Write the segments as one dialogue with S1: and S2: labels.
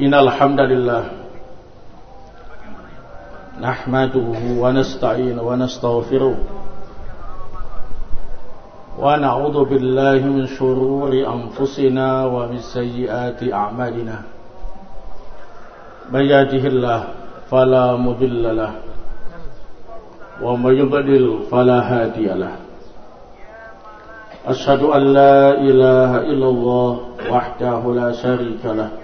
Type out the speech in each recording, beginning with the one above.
S1: إن الحمد لله نحمده ونستعين ونستغفره ونعوذ بالله من شرور أنفسنا ومن سيئات أعمالنا. من يهده الله فلا مضل له ومن يضلل فلا هادي له. أشهد أن لا إله إلا الله وحده لا شريك له.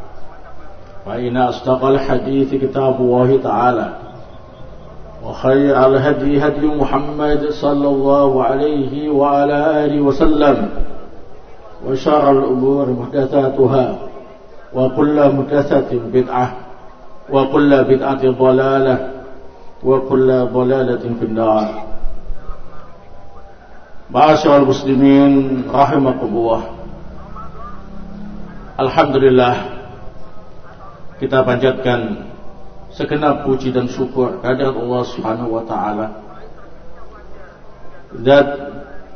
S1: فإن أصدق الحديث كتاب الله تعالى وخير الهدي هدي محمد صلى الله عليه وعلى آله وسلم وشر الأمور محدثاتها وكل محدثة بدعة وكل بدعة ضلالة وكل ضلالة في النار Ma'asyiral muslimin rahimakumullah. Alhamdulillah kita panjatkan segenap puji dan syukur kehadirat Allah Subhanahu wa taala.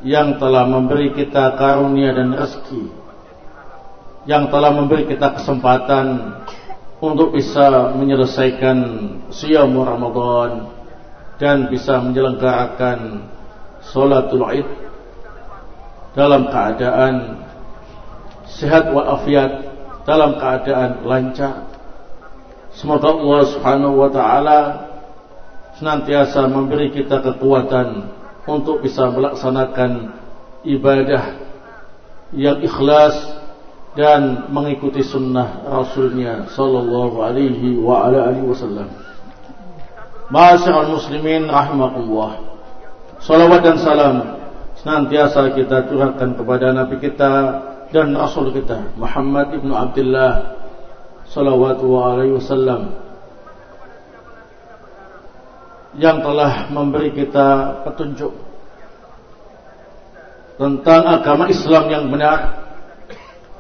S1: Yang telah memberi kita karunia dan rezeki. Yang telah memberi kita kesempatan untuk bisa menyelesaikan siam Ramadan dan bisa menyelenggarakan salatul Id dalam keadaan sehat walafiat, dalam keadaan lancar. Semoga Allah Subhanahu wa taala senantiasa memberi kita kekuatan untuk bisa melaksanakan ibadah yang ikhlas dan mengikuti sunnah Rasulnya Sallallahu Alaihi wa ala alihi Wasallam. Masyaallah muslimin rahimakumullah. Salawat dan salam senantiasa kita curahkan kepada Nabi kita dan Rasul kita Muhammad ibnu Abdullah sallallahu alaihi wasallam yang telah memberi kita petunjuk tentang agama Islam yang benar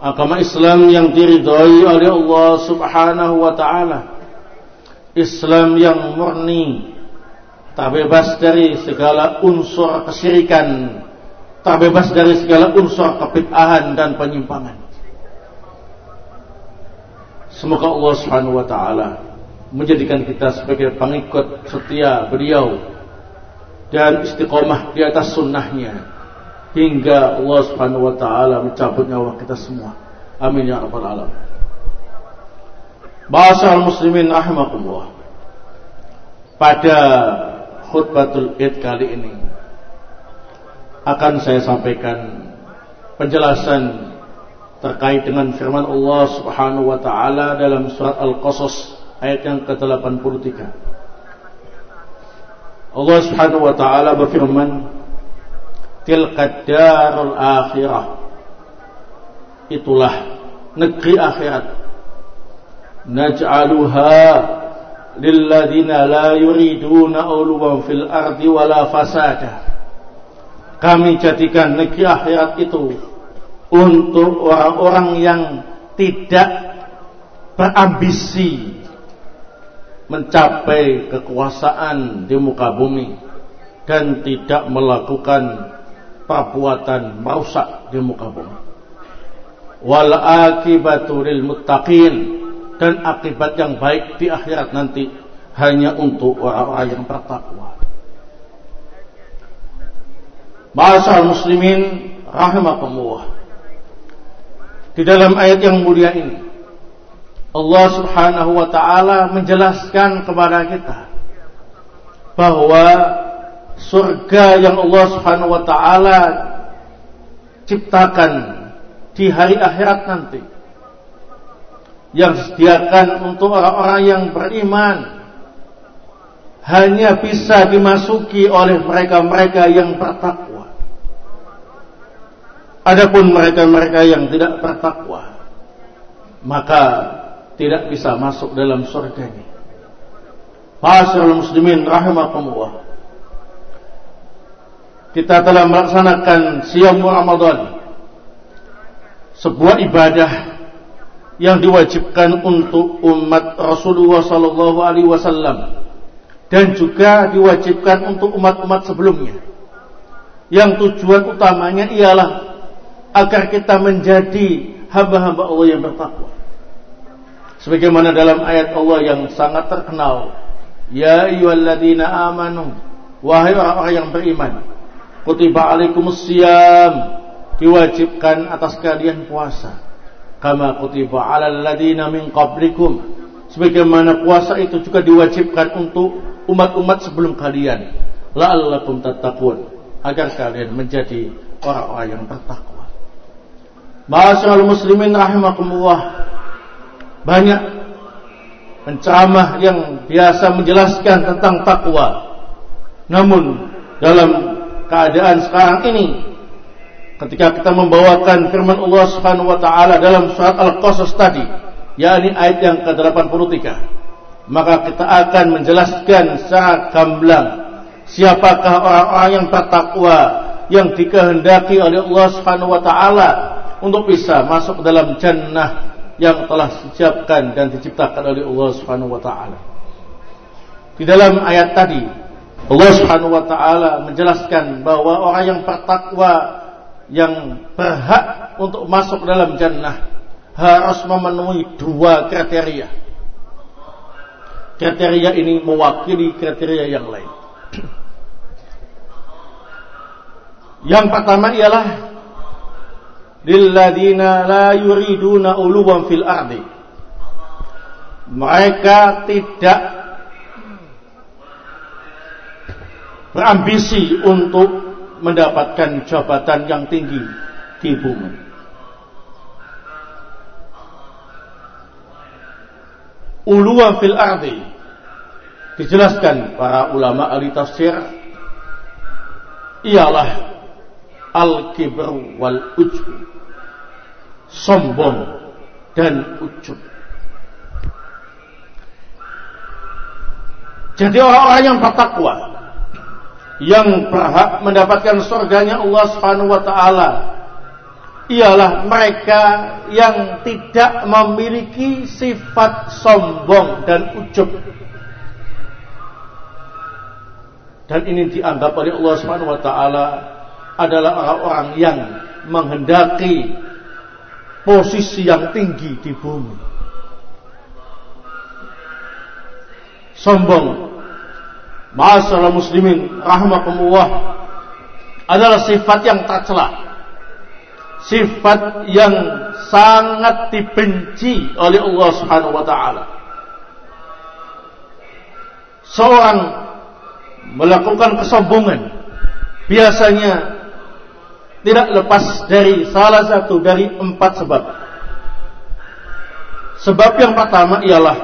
S1: agama Islam yang diridhai oleh Allah Subhanahu wa taala Islam yang murni tak bebas dari segala unsur kesyirikan tak bebas dari segala unsur kebid'ahan dan penyimpangan. Semoga Allah Subhanahu wa taala menjadikan kita sebagai pengikut setia beliau dan istiqomah di atas sunnahnya hingga Allah Subhanahu wa taala mencabut nyawa kita semua. Amin ya rabbal alamin. Bahasa muslimin rahimakumullah. Pada khutbatul Id kali ini akan saya sampaikan penjelasan terkait dengan firman Allah Subhanahu wa taala dalam surat Al-Qasas ayat yang ke-83. Allah Subhanahu wa taala berfirman, "Tilka darul akhirah." Itulah negeri akhirat. Naj'aluha lilladzina la yuriduna uluwan fil ardi wala fasada kami jadikan negeri akhirat itu untuk orang-orang yang tidak berambisi mencapai kekuasaan di muka bumi dan tidak melakukan perbuatan merusak di muka bumi. Wal akibatu lil muttaqin dan akibat yang baik di akhirat nanti hanya untuk orang-orang yang bertakwa. Bahasa muslimin rahimakumullah. Di dalam ayat yang mulia ini Allah Subhanahu wa taala menjelaskan kepada kita bahwa surga yang Allah Subhanahu wa taala ciptakan di hari akhirat nanti yang disediakan untuk orang-orang yang beriman hanya bisa dimasuki oleh mereka-mereka yang bertakwa. Adapun mereka-mereka yang tidak bertakwa, maka tidak bisa masuk dalam surganya. Masyaallah muslimin rahimakumullah. Kita telah melaksanakan siam Ramadan. Sebuah ibadah yang diwajibkan untuk umat Rasulullah sallallahu alaihi wasallam dan juga diwajibkan untuk umat-umat sebelumnya. Yang tujuan utamanya ialah agar kita menjadi hamba-hamba Allah yang bertakwa. Sebagaimana dalam ayat Allah yang sangat terkenal, Ya ayyuhalladzina amanu, wahai orang-orang yang beriman, kutiba alaikumus siyam, diwajibkan atas kalian puasa. Kama kutiba alal ladina min qablikum, sebagaimana puasa itu juga diwajibkan untuk umat-umat sebelum kalian. La'allakum tattaqun, agar kalian menjadi orang-orang yang bertakwa. Masyaallah muslimin rahimakumullah banyak penceramah yang biasa menjelaskan tentang takwa. Namun dalam keadaan sekarang ini ketika kita membawakan firman Allah Subhanahu wa taala dalam surat Al-Qasas tadi, yakni ayat yang ke-83, maka kita akan menjelaskan secara gamblang siapakah orang-orang yang bertakwa yang dikehendaki oleh Allah Subhanahu wa taala untuk bisa masuk dalam jannah yang telah disiapkan dan diciptakan oleh Allah Subhanahu wa taala. Di dalam ayat tadi Allah Subhanahu wa taala menjelaskan bahwa orang yang bertakwa yang berhak untuk masuk dalam jannah harus memenuhi dua kriteria. Kriteria ini mewakili kriteria yang lain. Yang pertama ialah lilladina la yuriduna uluwan fil ardi. Mereka tidak berambisi untuk mendapatkan jabatan yang tinggi di bumi. Uluwan fil ardi. Dijelaskan para ulama ahli tafsir ialah al-kibru wal ujbu sombong dan ujub. Jadi orang-orang yang bertakwa yang berhak mendapatkan surganya Allah Subhanahu wa taala ialah mereka yang tidak memiliki sifat sombong dan ujub. Dan ini dianggap oleh Allah Subhanahu wa taala adalah orang-orang yang menghendaki posisi yang tinggi di bumi. Sombong. Masalah muslimin rahmatullah adalah sifat yang tercela. Sifat yang sangat dibenci oleh Allah Subhanahu wa taala. Seorang melakukan kesombongan biasanya tidak lepas dari salah satu dari empat sebab. Sebab yang pertama ialah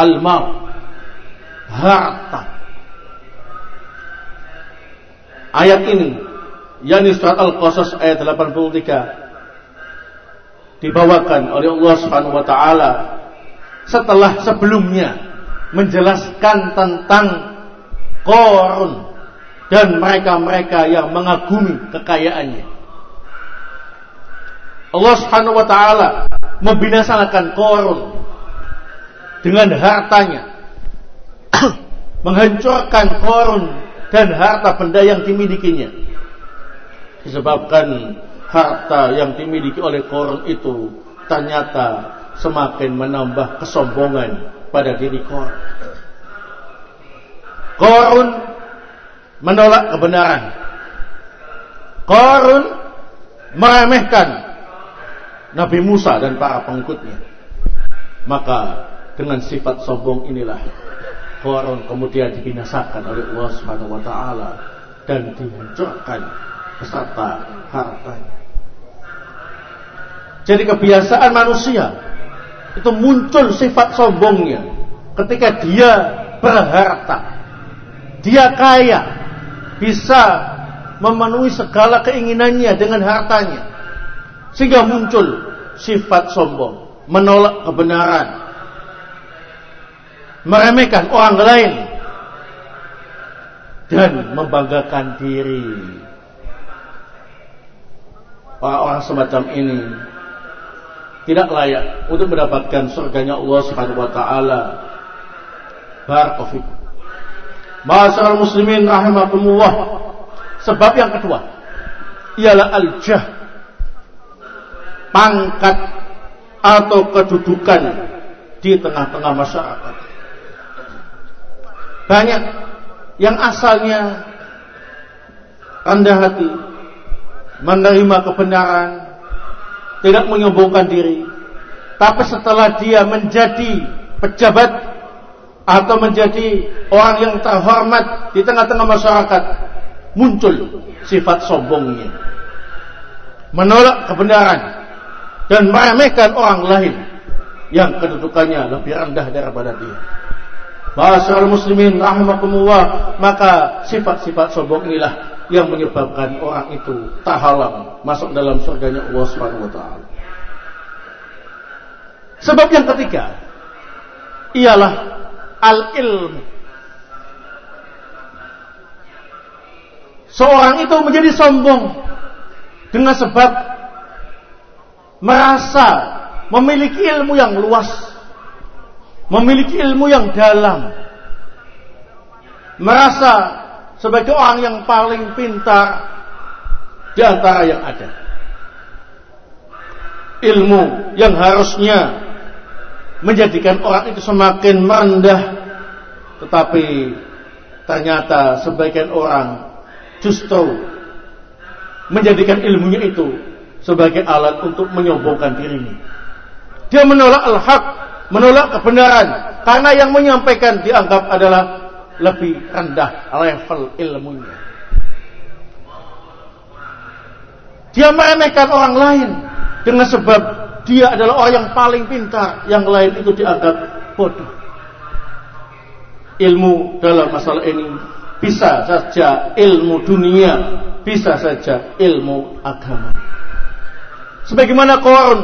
S1: al-mal, harta. Ayat ini, yakni surat Al-Qasas ayat 83 dibawakan oleh Allah Subhanahu wa taala setelah sebelumnya menjelaskan tentang Korun dan mereka-mereka yang mengagumi kekayaannya. Allah Subhanahu wa taala membinasakan Korun dengan hartanya. Menghancurkan Korun dan harta benda yang dimilikinya. Disebabkan harta yang dimiliki oleh Korun itu ternyata semakin menambah kesombongan pada diri Korun. Korun menolak kebenaran. Korun meremehkan Nabi Musa dan para pengikutnya. Maka dengan sifat sombong inilah Korun kemudian dibinasakan oleh Allah Subhanahu wa taala dan dihancurkan beserta hartanya. Jadi kebiasaan manusia itu muncul sifat sombongnya ketika dia berharta. Dia kaya, bisa memenuhi segala keinginannya dengan hartanya. Sehingga muncul sifat sombong, menolak kebenaran, meremehkan orang lain dan membanggakan diri. Orang-orang semacam ini tidak layak untuk mendapatkan surganya Allah Subhanahu wa taala. Barakallahu Masyaallah muslimin rahimakumullah. Sebab yang kedua ialah al-jah. Pangkat atau kedudukan di tengah-tengah masyarakat. Banyak yang asalnya rendah hati, menerima kebenaran, tidak menyombongkan diri. Tapi setelah dia menjadi pejabat atau menjadi orang yang terhormat di tengah-tengah masyarakat, muncul sifat sombongnya. Menolak kebenaran dan meremehkan orang lain yang kedudukannya lebih rendah daripada dia. Masyaallah muslimin rahimakumullah, maka sifat-sifat sombong inilah yang menyebabkan orang itu terhalang masuk dalam surganya Allah Subhanahu wa taala. Sebab yang ketiga ialah al-ilmu. Seorang itu menjadi sombong dengan sebab merasa memiliki ilmu yang luas memiliki ilmu yang dalam, merasa sebagai orang yang paling pintar di antara yang ada. Ilmu yang harusnya menjadikan orang itu semakin merendah, tetapi ternyata sebagian orang justru menjadikan ilmunya itu sebagai alat untuk menyombongkan dirinya. Dia menolak al-haq menolak kebenaran karena yang menyampaikan dianggap adalah lebih rendah level ilmunya. Dia meremehkan orang lain dengan sebab dia adalah orang yang paling pintar, yang lain itu dianggap bodoh. Ilmu dalam masalah ini bisa saja ilmu dunia, bisa saja ilmu agama. Sebagaimana Korun,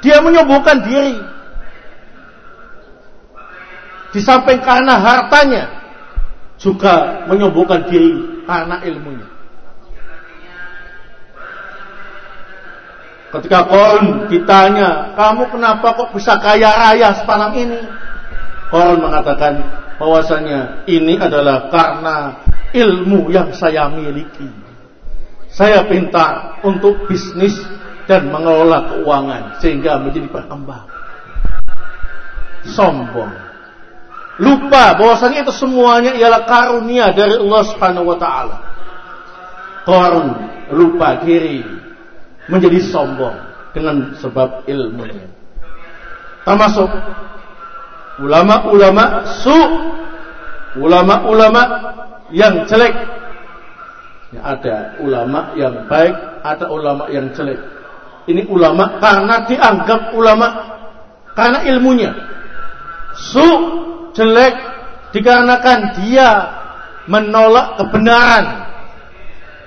S1: dia menyombongkan diri di samping karena hartanya juga menyombongkan diri karena ilmunya. Ketika Korun ditanya, kamu kenapa kok bisa kaya raya sepanang ini? Korun mengatakan bahwasanya ini adalah karena ilmu yang saya miliki. Saya pintar untuk bisnis dan mengelola keuangan sehingga menjadi berkembang. Sombong lupa bahwasanya itu semuanya ialah karunia dari Allah Subhanahu wa taala. Korun lupa diri menjadi sombong dengan sebab ilmunya. Termasuk ulama-ulama su, ulama-ulama yang jelek. Ya, ada ulama yang baik, ada ulama yang jelek. Ini ulama karena dianggap ulama karena ilmunya. Su jelek dikarenakan dia menolak kebenaran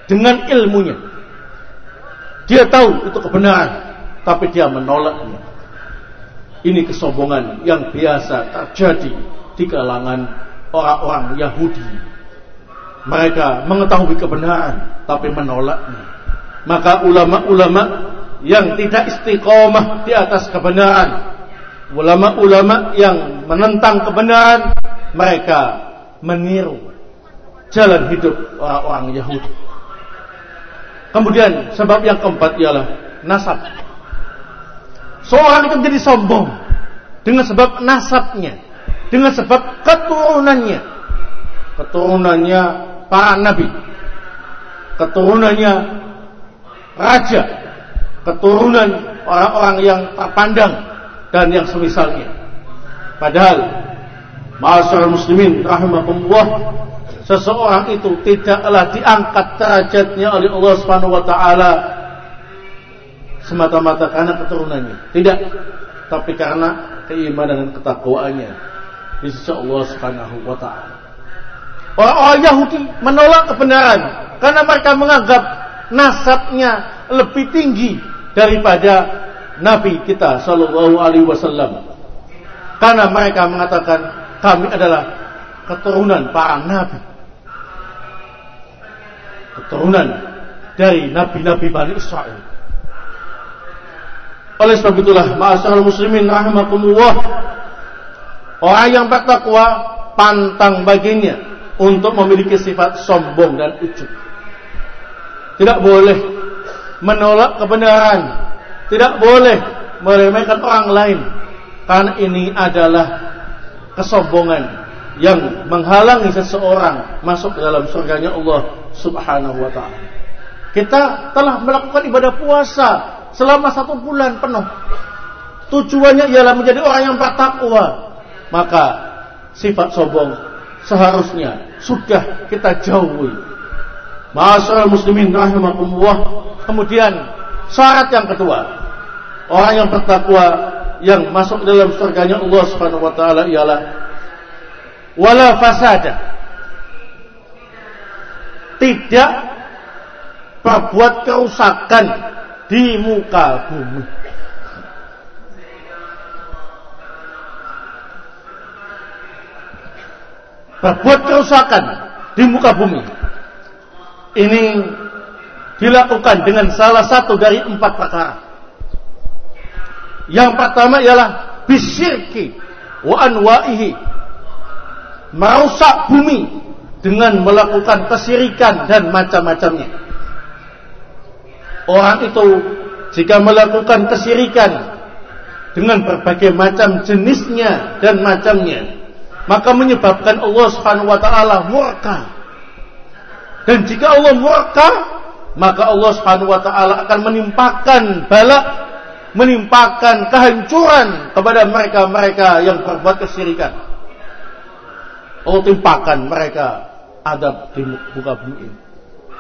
S1: dengan ilmunya. Dia tahu itu kebenaran, tapi dia menolaknya. Ini kesombongan yang biasa terjadi di kalangan orang-orang Yahudi. Mereka mengetahui kebenaran, tapi menolaknya. Maka ulama-ulama yang tidak istiqomah di atas kebenaran ulama-ulama yang menentang kebenaran mereka meniru jalan hidup orang-orang Yahudi. Kemudian sebab yang keempat ialah nasab. Seorang itu menjadi sombong dengan sebab nasabnya, dengan sebab keturunannya. Keturunannya para nabi. Keturunannya raja. Keturunan orang-orang yang terpandang dan yang semisalnya. Padahal masyarakat muslimin rahimakumullah seseorang itu tidaklah diangkat derajatnya oleh Allah Subhanahu wa taala semata-mata karena keturunannya. Tidak, tapi karena keimanan dan ketakwaannya di Allah Subhanahu wa taala. Orang-orang Yahudi menolak kebenaran karena mereka menganggap nasabnya lebih tinggi daripada Nabi kita Shallallahu Alaihi Wasallam. Karena mereka mengatakan kami adalah keturunan para nabi, keturunan dari nabi-nabi Bani Israel. Oleh sebab itulah, ma'asyiral muslimin rahimakumullah, orang yang bertakwa pantang baginya untuk memiliki sifat sombong dan ujub. Tidak boleh menolak kebenaran, tidak boleh meremehkan orang lain karena ini adalah kesombongan yang menghalangi seseorang masuk ke dalam surganya Allah Subhanahu wa taala. Kita telah melakukan ibadah puasa selama satu bulan penuh. Tujuannya ialah menjadi orang yang bertakwa. Maka sifat sombong seharusnya sudah kita jauhi. Masyaallah muslimin rahimakumullah. Kemudian syarat yang kedua, orang yang bertakwa yang masuk dalam surganya Allah Subhanahu wa taala ialah wala fasada. Tidak berbuat kerusakan di muka bumi. Berbuat kerusakan di muka bumi. Ini dilakukan dengan salah satu dari empat perkara. Yang pertama ialah bisyirki wa anwa'ihi. Merusak bumi dengan melakukan kesirikan dan macam-macamnya. Orang itu jika melakukan kesirikan dengan berbagai macam jenisnya dan macamnya, maka menyebabkan Allah Subhanahu wa taala murka. Dan jika Allah murka, maka Allah Subhanahu wa taala akan menimpakan bala, menimpakan kehancuran kepada mereka-mereka yang berbuat kesirikan. Allah timpakan mereka adab di muka bumi ini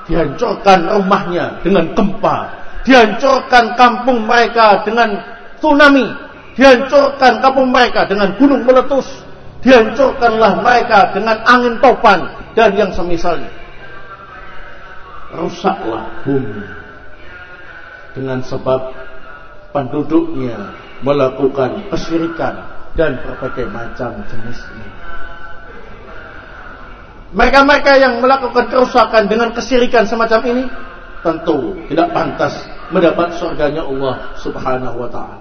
S1: dihancurkan rumahnya dengan gempa, dihancurkan kampung mereka dengan tsunami, dihancurkan kampung mereka dengan gunung meletus, dihancurkanlah mereka dengan angin topan dan yang semisalnya. Rusaklah bumi dengan sebab penduduknya melakukan kesyirikan dan berbagai macam jenisnya. Mereka-mereka yang melakukan kerusakan dengan kesirikan semacam ini tentu tidak pantas mendapat surganya Allah Subhanahu wa taala.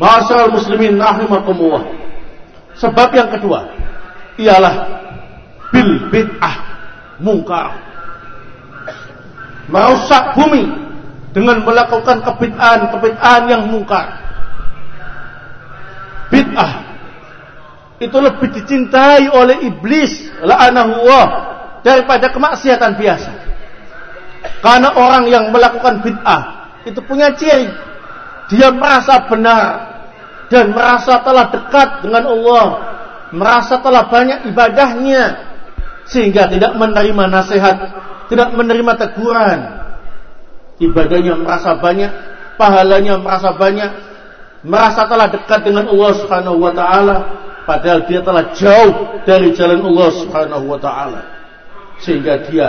S1: Masyaallah muslimin rahimakumullah. Sebab yang kedua ialah bil bid'ah mungkar. Merusak bumi dengan melakukan kebid'ahan-kebid'ahan yang mungkar. Bid'ah itu lebih dicintai oleh iblis la'anahullah daripada kemaksiatan biasa. Karena orang yang melakukan bid'ah itu punya ciri dia merasa benar dan merasa telah dekat dengan Allah, merasa telah banyak ibadahnya sehingga tidak menerima nasihat, tidak menerima teguran. Ibadahnya merasa banyak, pahalanya merasa banyak, merasa telah dekat dengan Allah Subhanahu wa taala, padahal dia telah jauh dari jalan Allah Subhanahu wa taala. Sehingga dia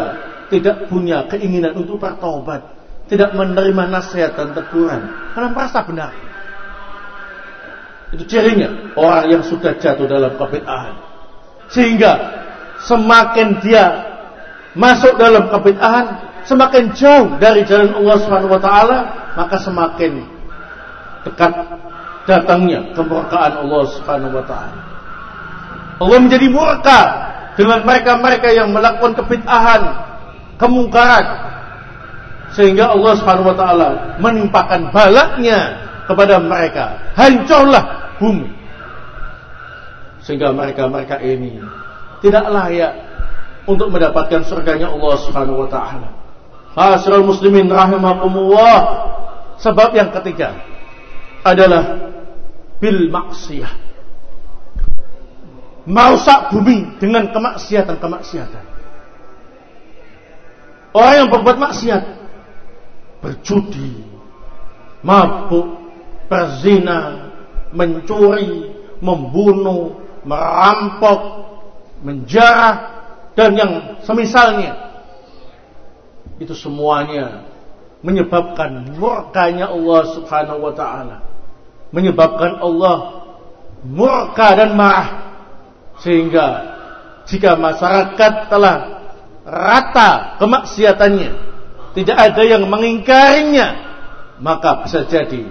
S1: tidak punya keinginan untuk bertobat tidak menerima nasihat dan teguran karena merasa benar. Itu cirinya orang yang sudah jatuh dalam kebid'ahan. Sehingga semakin dia masuk dalam kebid'ahan semakin jauh dari jalan Allah Subhanahu wa taala maka semakin dekat datangnya kemurkaan Allah Subhanahu wa taala Allah menjadi murka dengan mereka-mereka yang melakukan kebid'ahan, kemungkaran. Sehingga Allah Subhanahu wa taala menimpakan balaknya kepada mereka. Hancurlah bumi. Sehingga mereka-mereka ini tidak layak untuk mendapatkan surganya Allah Subhanahu wa taala. Hasrul muslimin rahimakumullah. Sebab yang ketiga adalah bil maksiyah. Merusak bumi dengan kemaksiatan-kemaksiatan. Orang yang berbuat maksiat berjudi, mabuk, berzina, mencuri, membunuh, merampok, menjarah dan yang semisalnya. Itu semuanya menyebabkan murkanya Allah Subhanahu wa taala. Menyebabkan Allah murka dan marah. Sehingga jika masyarakat telah rata kemaksiatannya, tidak ada yang mengingkarinya, maka bisa jadi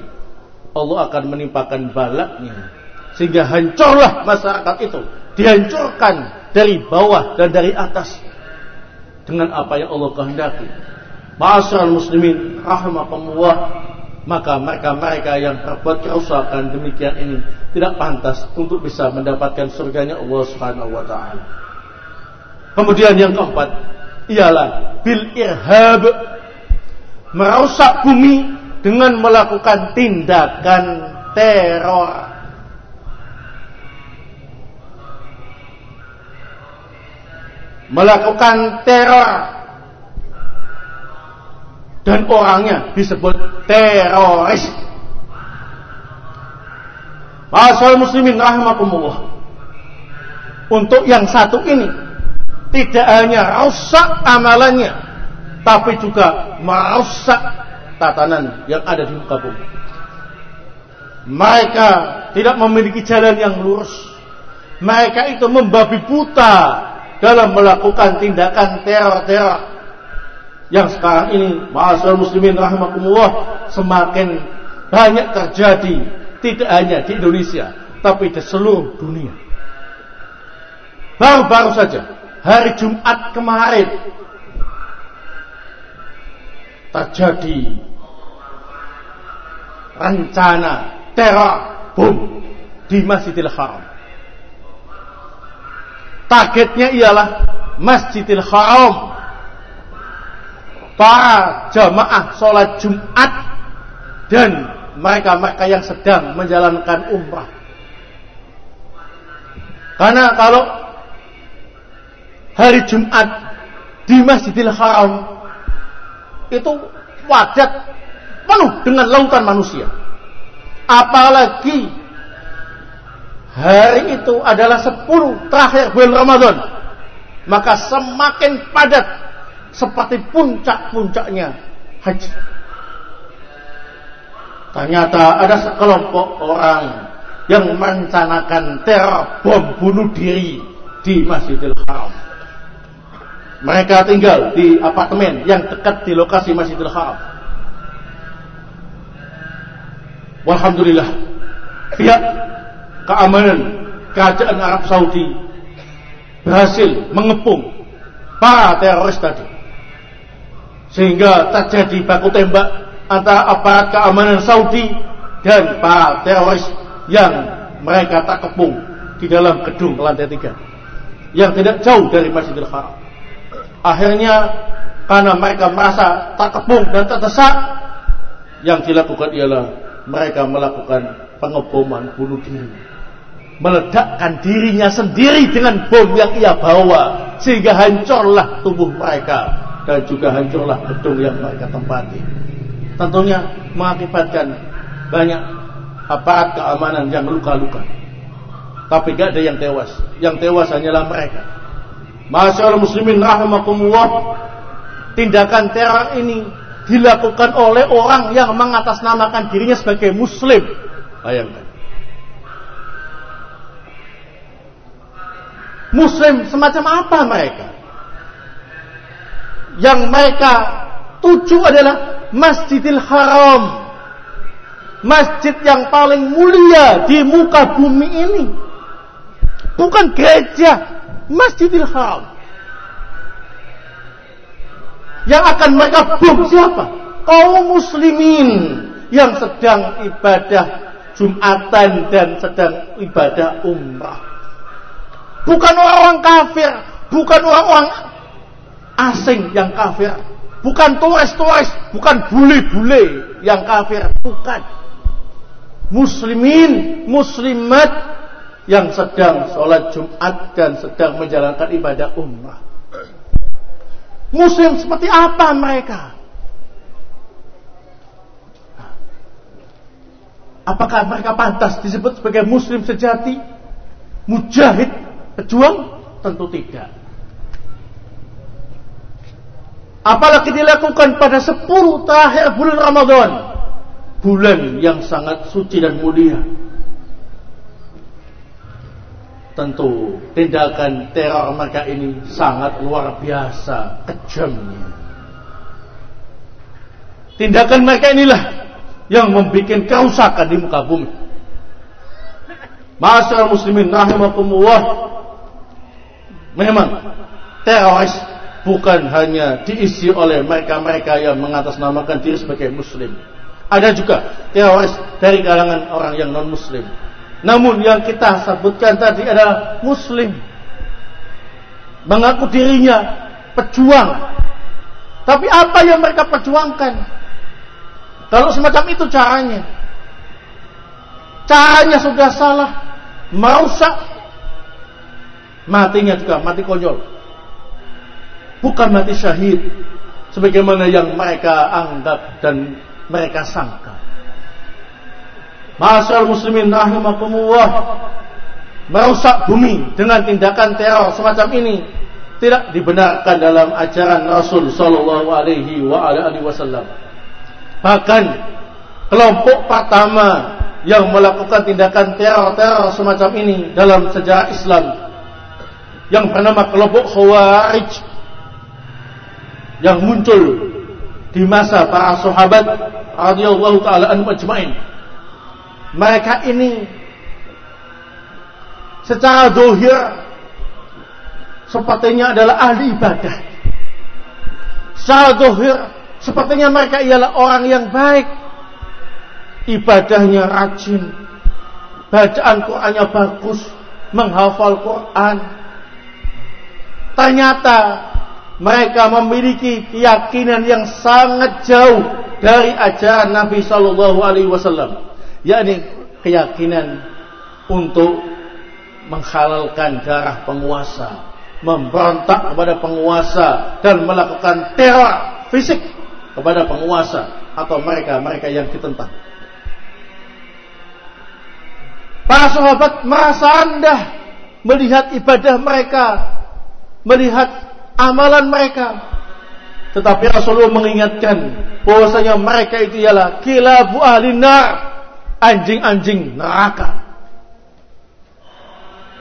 S1: Allah akan menimpakan balaknya. Sehingga hancurlah masyarakat itu. Dihancurkan dari bawah dan dari atas dengan apa yang Allah kehendaki Ma'asyiral muslimin rahimakumullah maka mereka-mereka yang berbuat kerusakan demikian ini tidak pantas untuk bisa mendapatkan surganya Allah Subhanahu wa taala. Kemudian yang keempat ialah bil irhab merusak bumi dengan melakukan tindakan teror. Melakukan teror dan orangnya disebut teroris. Masal muslimin rahimakumullah. Untuk yang satu ini tidak hanya rusak amalannya, tapi juga merusak tatanan yang ada di muka bumi. Mereka tidak memiliki jalan yang lurus. Mereka itu membabi buta dalam melakukan tindakan teror-teror yang sekarang ini ma'asal muslimin rahimakumullah semakin banyak terjadi tidak hanya di Indonesia tapi di seluruh dunia. Baru-baru saja hari Jumat kemarin terjadi rencana teror bom di Masjidil Haram. Targetnya ialah Masjidil Haram para jamaah sholat Jumat dan mereka-mereka yang sedang menjalankan umrah. Karena kalau hari Jumat di Masjidil Haram itu wadat penuh dengan lautan manusia. Apalagi hari itu adalah 10 terakhir bulan Ramadan. Maka semakin padat seperti puncak-puncaknya haji. Ternyata ada sekelompok orang yang merencanakan teror bom bunuh diri di Masjidil Haram. Mereka tinggal di apartemen yang dekat di lokasi Masjidil Haram. Alhamdulillah, pihak keamanan kerajaan Arab Saudi berhasil mengepung para teroris tadi sehingga terjadi baku tembak antara aparat keamanan Saudi dan para teroris yang mereka tak kepung di dalam gedung lantai tiga yang tidak jauh dari Masjidil Haram. Akhirnya karena mereka merasa tak kepung dan terdesak, yang dilakukan ialah mereka melakukan pengeboman bunuh diri. Meledakkan dirinya sendiri dengan bom yang ia bawa sehingga hancurlah tubuh mereka dan juga hancurlah gedung yang mereka tempati. Tentunya mengakibatkan banyak aparat keamanan yang luka-luka. Tapi gak ada yang tewas. Yang tewas hanyalah mereka. Masyaallah muslimin rahimakumullah. Tindakan teror ini dilakukan oleh orang yang mengatasnamakan dirinya sebagai muslim. Bayangkan. Muslim semacam apa mereka? yang mereka tuju adalah Masjidil Haram. Masjid yang paling mulia di muka bumi ini. Bukan gereja, Masjidil Haram. Yang akan mereka bom siapa? Kaum muslimin yang sedang ibadah Jumatan dan sedang ibadah umrah. Bukan orang-orang kafir, bukan orang-orang asing yang kafir. Bukan turis-turis, bukan bule-bule yang kafir, bukan. muslimin, muslimat yang sedang sholat Jumat dan sedang menjalankan ibadah umrah. Muslim seperti apa mereka? Apakah mereka pantas disebut sebagai muslim sejati? Mujahid, pejuang? Tentu tidak. Apalagi dilakukan pada 10 terakhir bulan Ramadan. Bulan yang sangat suci dan mulia. Tentu tindakan teror mereka ini sangat luar biasa kejamnya. Tindakan mereka inilah yang membuat kerusakan di muka bumi. Masyarakat muslimin rahimakumullah. Memang teroris bukan hanya diisi oleh mereka-mereka yang mengatasnamakan diri sebagai muslim. Ada juga teroris dari kalangan orang yang non muslim. Namun yang kita sebutkan tadi adalah muslim. Mengaku dirinya pejuang. Tapi apa yang mereka perjuangkan? Kalau semacam itu caranya. Caranya sudah salah. Merusak. Matinya juga mati konyol. Bukan mati syahid. Sebagaimana yang mereka anggap dan mereka sangka. Masyarakat muslimin rahimakumullah. Merusak bumi dengan tindakan teror semacam ini tidak dibenarkan dalam ajaran Rasul sallallahu alaihi wa alihi wasallam. Bahkan kelompok pertama yang melakukan tindakan teror-teror semacam ini dalam sejarah Islam yang bernama kelompok Khawarij yang muncul di masa para sahabat radhiyallahu taala anhum ajmain. Mereka ini secara dohir sepertinya adalah ahli ibadah. Secara dohir Sepertinya mereka ialah orang yang baik. Ibadahnya rajin. Bacaan Qur'annya bagus. Menghafal Qur'an. Ternyata mereka memiliki keyakinan yang sangat jauh dari ajaran Nabi Shallallahu Alaihi Wasallam, yakni keyakinan untuk menghalalkan darah penguasa, memberontak kepada penguasa dan melakukan teror fisik kepada penguasa atau mereka-mereka yang ditentang. Para sahabat merasa rendah melihat ibadah mereka, melihat amalan mereka. Tetapi Rasulullah mengingatkan bahwasanya mereka itu ialah kilabu ahlinar, anjing-anjing neraka.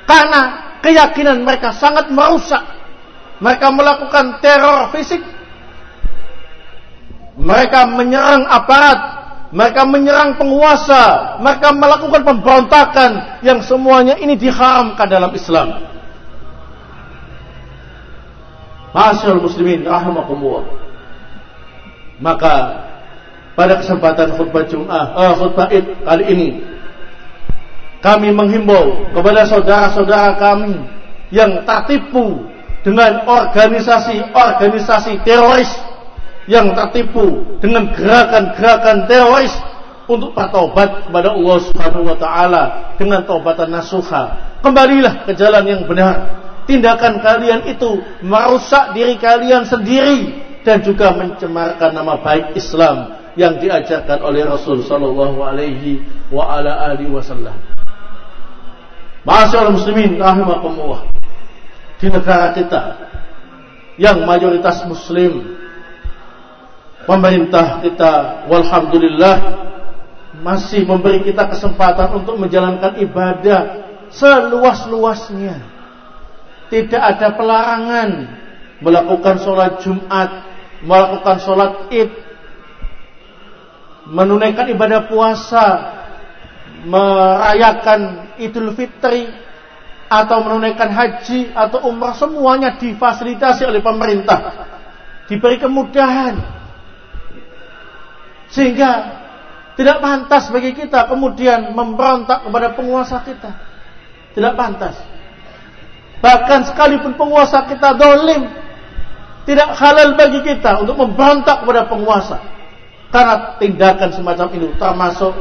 S1: Karena keyakinan mereka sangat merusak. Mereka melakukan teror fisik, mereka menyerang aparat, mereka menyerang penguasa, mereka melakukan pemberontakan yang semuanya ini diharamkan dalam Islam. Masyaallah muslimin rahimakumullah. Maka pada kesempatan khutbah Jumat, uh, khutbah Id kali ini kami menghimbau kepada saudara-saudara kami yang tertipu dengan organisasi-organisasi teroris yang tertipu dengan gerakan-gerakan teroris untuk bertobat kepada Allah Subhanahu wa taala dengan taubatan nasuha. Kembalilah ke jalan yang benar. Tindakan kalian itu merusak diri kalian sendiri dan juga mencemarkan nama baik Islam yang diajarkan oleh Rasul sallallahu alaihi wa ala alihi wasallam. Masyaallah muslimin rahimakumullah. Di negara kita yang mayoritas muslim pemerintah kita walhamdulillah masih memberi kita kesempatan untuk menjalankan ibadah seluas-luasnya. Tidak ada pelarangan melakukan sholat Jumat, melakukan sholat Id, menunaikan ibadah puasa, merayakan Idul Fitri, atau menunaikan haji atau umrah semuanya difasilitasi oleh pemerintah. Diberi kemudahan sehingga tidak pantas bagi kita kemudian memberontak kepada penguasa kita. Tidak pantas. Bahkan sekalipun penguasa kita dolim, tidak halal bagi kita untuk memberontak kepada penguasa. Karena tindakan semacam ini termasuk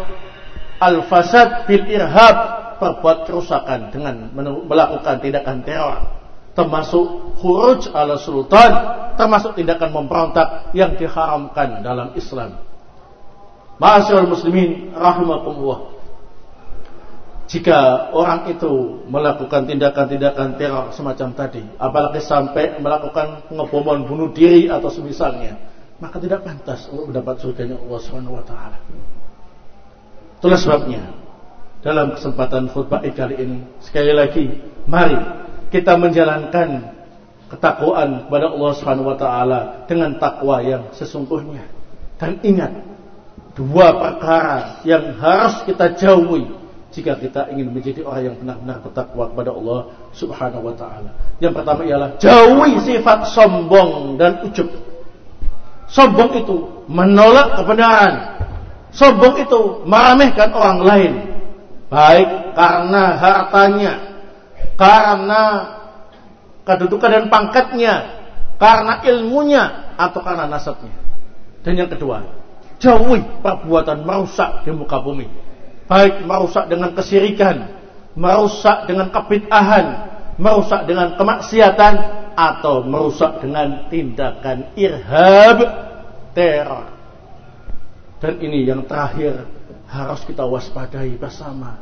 S1: Al-fasad bil irhab, berbuat kerusakan dengan melakukan tindakan teror. Termasuk huruj ala sultan, termasuk tindakan memberontak yang diharamkan dalam Islam. Ma'asyiral muslimin rahimakumullah. Jika orang itu melakukan tindakan-tindakan teror semacam tadi, apalagi sampai melakukan pengeboman bunuh diri atau semisalnya, maka tidak pantas untuk mendapat surganya Allah Subhanahu wa taala. Itulah sebabnya dalam kesempatan khutbah kali ini sekali lagi mari kita menjalankan ketakwaan kepada Allah Subhanahu wa taala dengan takwa yang sesungguhnya. Dan ingat dua perkara yang harus kita jauhi jika kita ingin menjadi orang yang benar-benar bertakwa kepada Allah Subhanahu wa taala. Yang pertama ialah jauhi sifat sombong dan ujub. Sombong itu menolak kebenaran. Sombong itu meremehkan orang lain. Baik karena hartanya, karena kedudukan dan pangkatnya, karena ilmunya atau karena nasabnya. Dan yang kedua, jauhi perbuatan merusak di muka bumi baik merusak dengan kesirikan, merusak dengan kebid'ahan, merusak dengan kemaksiatan atau merusak dengan tindakan irhab teror. Dan ini yang terakhir harus kita waspadai bersama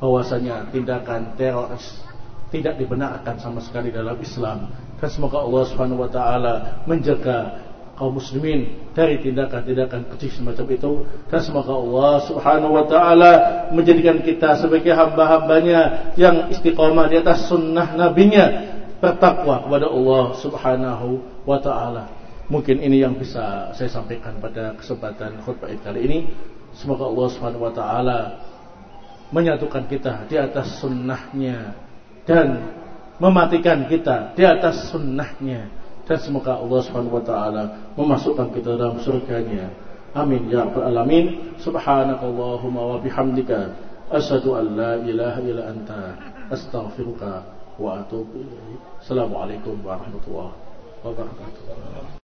S1: bahwasanya tindakan teroris tidak dibenarkan sama sekali dalam Islam. Dan semoga Allah Subhanahu wa taala menjaga kaum muslimin dari tindakan-tindakan kecil semacam itu dan semoga Allah Subhanahu wa taala menjadikan kita sebagai hamba-hambanya yang istiqomah di atas sunnah nabinya bertakwa kepada Allah Subhanahu wa taala. Mungkin ini yang bisa saya sampaikan pada kesempatan khutbah kali ini. Semoga Allah Subhanahu wa taala menyatukan kita di atas sunnahnya dan mematikan kita di atas sunnahnya dan semoga Allah Subhanahu wa taala memasukkan kita dalam surganya. Amin ya rabbal alamin. Subhanakallahumma wa bihamdika asyhadu an la ilaha illa anta astaghfiruka wa atubu ilaik. Assalamualaikum warahmatullahi wabarakatuh.